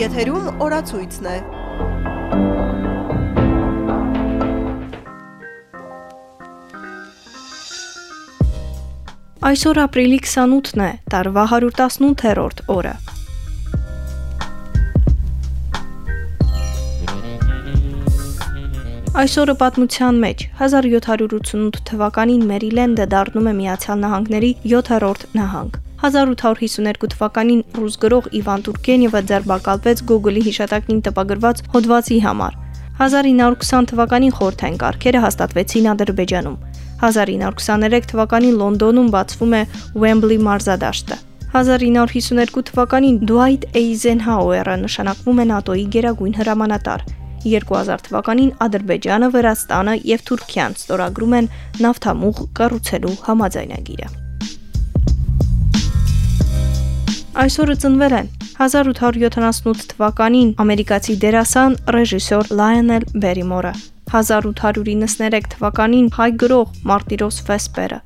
Եթերում օրացույցն է։ Այսօր ապրիլի 28-ն է, տարվա 118-րդ օրը։ Այսօրը պատմության մեջ 1788 թվականին Մերիլենդը դառնում է Միացյալ Նահանգների 7-րդ նահանգ։ 1852 թվականին ռուս գրող Իվան Տուրգենևը ձերբակալվեց Google-ի հիշատակին տպագրված հոդվածի համար։ 1920 թվականին խորթային կարգերը հաստատվեցին Ադրբեջանում։ 1923 թվականին Լոնդոնում բացվում է Wembley մարզադաշտը։ 1952 թվականին Դուայթ Էյզենհաուերը նշանակվում է ՆԱՏՕ-ի գերագույն հրամանատար։ 2000 թվականին Ադրբեջանը, Վրաստանը եւ Թուրքիան ստորագրում են նավթամուղ կառուցելու համաձայնագիրը։ Այսօրը ծնվել են 1878 թվականին ամերիկացի դերասան, ռեժիսոր Լայոնել Բերիմորը, 1893 թվականին հայ գրող Մարտիրոս Վեսպերը,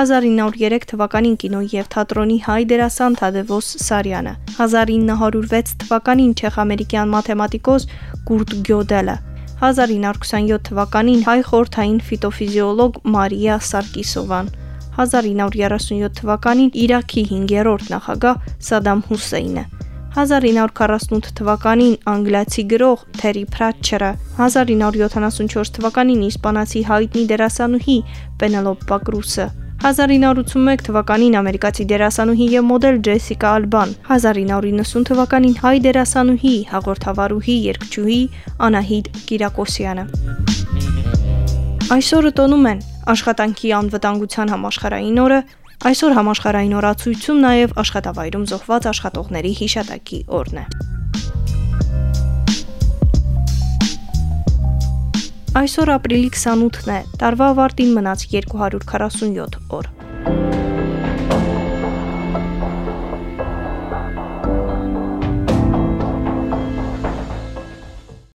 1903 թվականին կինո եւ թատրոնի հայ դերասան Թադևոս Սարյանը, 1906 թվականին չեխ-ամերիկյան մաթեմատիկոս Կուրտ Գյոդելը, 1927 թվականին հայ խորթային ֆիտոֆիզիոլոգ Մարիա Սարկիսովան, 1937 թվականին Իրաքի 5-րդ նախագահ Սադամ Հուսեյնը, 1948 թվականին անգլիացի գրող Թերի Փրատչերը, 1974 թվականին իսպանացի հայտնի դերասանուհի Պենելոպ Պակրուսը, 1981 թվականին ամերիկացի դերասանուհի եւ մոդել Ջեսիկա Ալբան, 1990 թվականին հայ դերասանուհի, հաղորդավարուհի, երգչուհի Անահիտ Կիրակոսյանը։ Այսօրը տոնում են աշխատանքի անվտանգության համաշխարհային օրը, այսօր համաշխարհային օրացույցում նաև աշխատավայրում զոհված աշխատողների հիշատակի օրն է։ Այսօր ապրիլի 28-ն է, տարվա ավարտին մնաց 247 օր։